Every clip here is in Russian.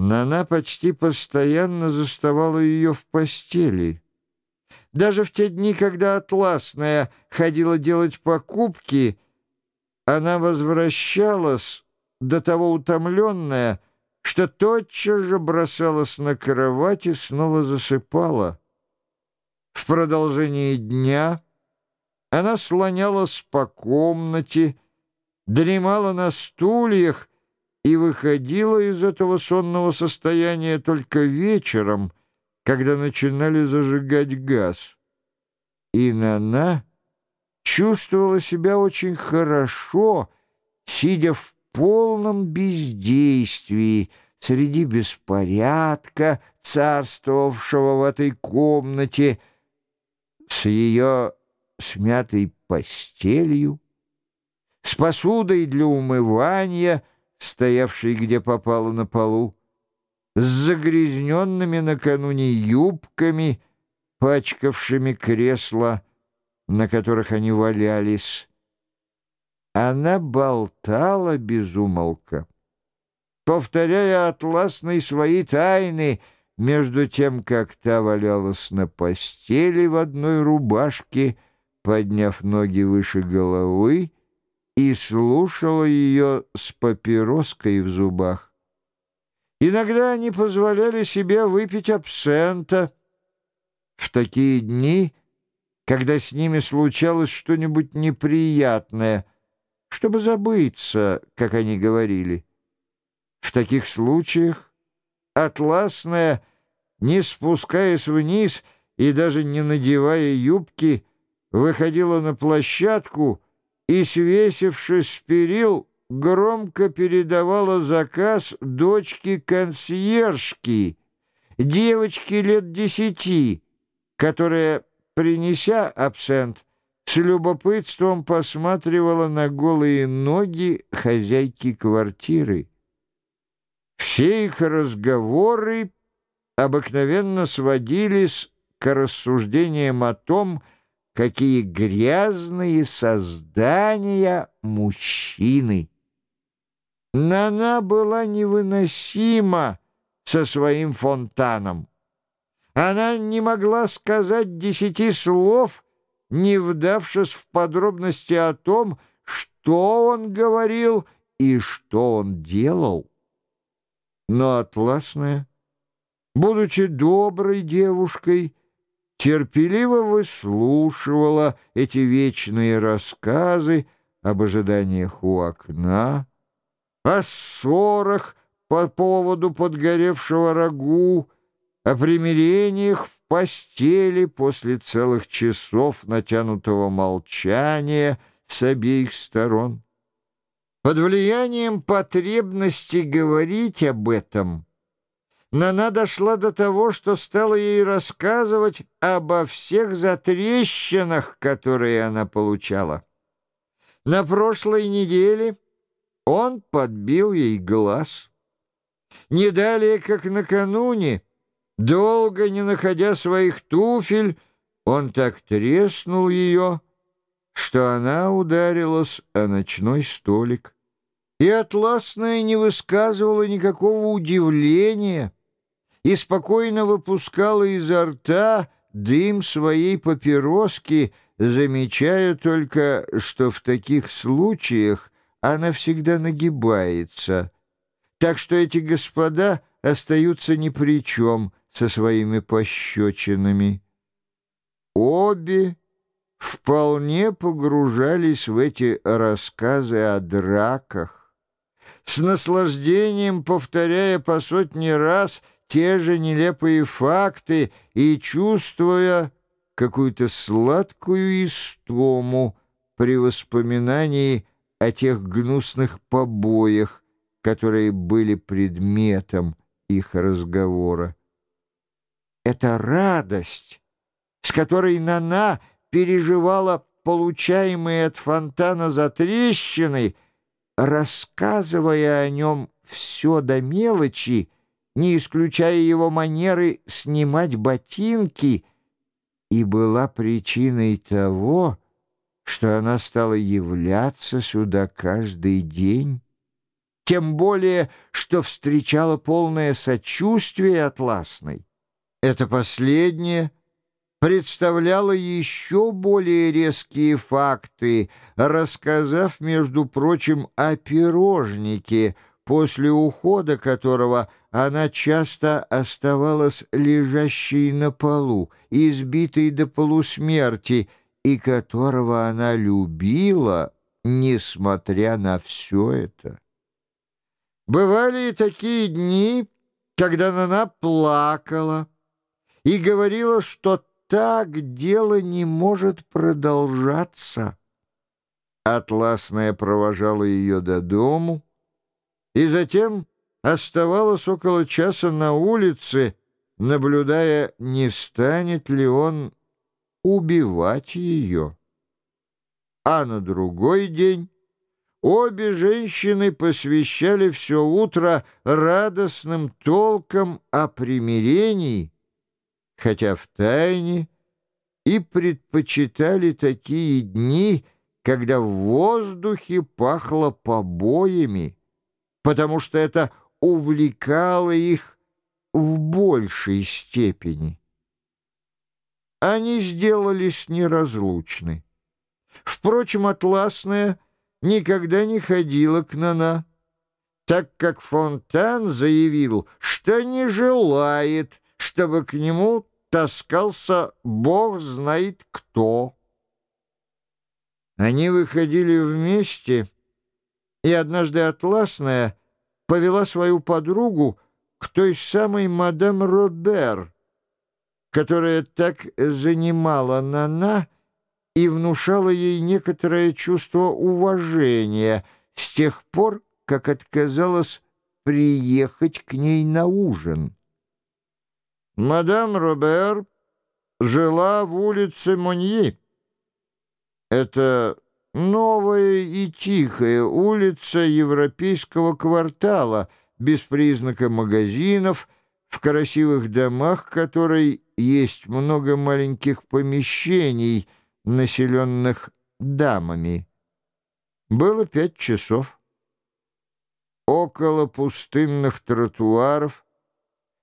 Нана почти постоянно заставала ее в постели. Даже в те дни, когда Атласная ходила делать покупки, она возвращалась до того утомленная, что тотчас же бросалась на кровать и снова засыпала. В продолжении дня она слонялась по комнате, дремала на стульях и выходила из этого сонного состояния только вечером, когда начинали зажигать газ. И Нана чувствовала себя очень хорошо, сидя в полном бездействии среди беспорядка, царствовавшего в этой комнате, с ее смятой постелью, с посудой для умывания, стоявшей где попало на полу, с загрязненными накануне юбками, пачкавшими кресла, на которых они валялись. Она болтала без умолка, повторяя атласной свои тайны, между тем, как та валялась на постели в одной рубашке, подняв ноги выше головы, и слушала ее с папироской в зубах. Иногда они позволяли себе выпить абсента. В такие дни, когда с ними случалось что-нибудь неприятное, чтобы забыться, как они говорили. В таких случаях атласная, не спускаясь вниз и даже не надевая юбки, выходила на площадку и, свесившись с перил, громко передавала заказ дочке-консьержки, девочке лет десяти, которая, принеся абсент, с любопытством посматривала на голые ноги хозяйки квартиры. Все их разговоры обыкновенно сводились к рассуждениям о том, какие грязные создания мужчины. Нана была невыносима со своим фонтаном. Она не могла сказать десяти слов, не вдавшись в подробности о том, что он говорил и что он делал. Но Атласная, будучи доброй девушкой, терпеливо выслушивала эти вечные рассказы об ожиданиях у окна, о ссорах по поводу подгоревшего рагу, о примирениях в постели после целых часов натянутого молчания с обеих сторон. Под влиянием потребности говорить об этом — Нана дошла до того, что стала ей рассказывать обо всех затрещинах, которые она получала. На прошлой неделе он подбил ей глаз. Не далее, как накануне, долго не находя своих туфель, он так треснул ее, что она ударилась о ночной столик. И Атласная не высказывала никакого удивления — и спокойно выпускала изо рта дым своей папироски, замечая только, что в таких случаях она всегда нагибается. Так что эти господа остаются ни при чем со своими пощечинами. Обе вполне погружались в эти рассказы о драках, с наслаждением повторяя по сотни раз те же нелепые факты и чувствуя какую-то сладкую истому при воспоминании о тех гнусных побоях, которые были предметом их разговора. Эта радость, с которой Нана переживала получаемые от фонтана затрещины, рассказывая о нем все до мелочи, не исключая его манеры снимать ботинки, и была причиной того, что она стала являться сюда каждый день. тем более, что встречала полное сочувствие Атласной. Это последнее представляло еще более резкие факты, рассказав, между прочим, о пирожнике, после ухода которого она часто оставалась лежащей на полу, избитой до полусмерти, и которого она любила, несмотря на все это. Бывали и такие дни, когда она плакала и говорила, что так дело не может продолжаться. Атласная провожала ее до дому и затем оставалась около часа на улице, наблюдая, не станет ли он убивать ее. А на другой день обе женщины посвящали все утро радостным толкам о примирении, хотя в тайне и предпочитали такие дни, когда в воздухе пахло побоями, потому что это увлекало их в большей степени. Они сделались неразлучны. Впрочем, Атласная никогда не ходила к Нана, так как Фонтан заявил, что не желает, чтобы к нему таскался бог знает кто. Они выходили вместе, и однажды Атласная повела свою подругу к той самой мадам Робер, которая так занимала Нана и внушала ей некоторое чувство уважения с тех пор, как отказалась приехать к ней на ужин. Мадам Робер жила в улице Моньи. Это новая и тихая улица европейского квартала, без признака магазинов, в красивых домах которой есть много маленьких помещений, населенных дамами. Было пять часов. Около пустынных тротуаров —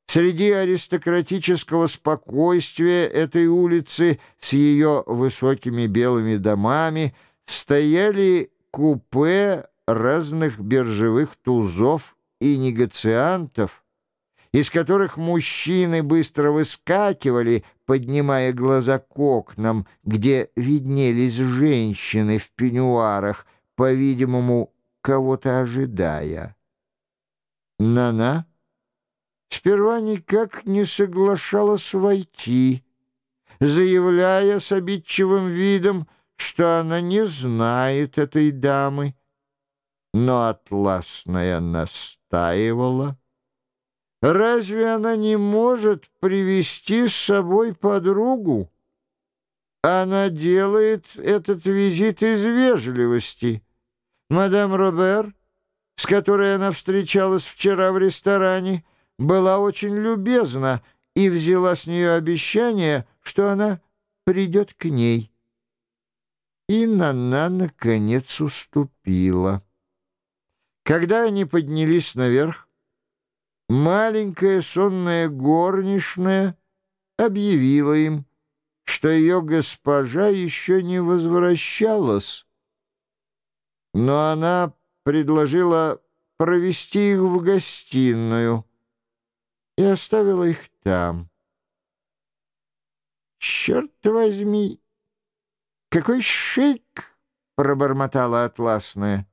Среди аристократического спокойствия этой улицы с ее высокими белыми домами стояли купе разных биржевых тузов и негациантов, из которых мужчины быстро выскакивали, поднимая глаза к окнам, где виднелись женщины в пеньюарах, по-видимому, кого-то ожидая. «На-на!» сперва никак не соглашалась войти, заявляя с обидчивым видом, что она не знает этой дамы. Но атласная настаивала. Разве она не может привести с собой подругу? Она делает этот визит из вежливости. Мадам Робер, с которой она встречалась вчера в ресторане, — была очень любезна и взяла с нее обещание, что она придет к ней. И Нана, наконец, уступила. Когда они поднялись наверх, маленькая сонная горничная объявила им, что ее госпожа еще не возвращалась, но она предложила провести их в гостиную и оставила их там. «Черт возьми! Какой шик!» — пробормотала атласная.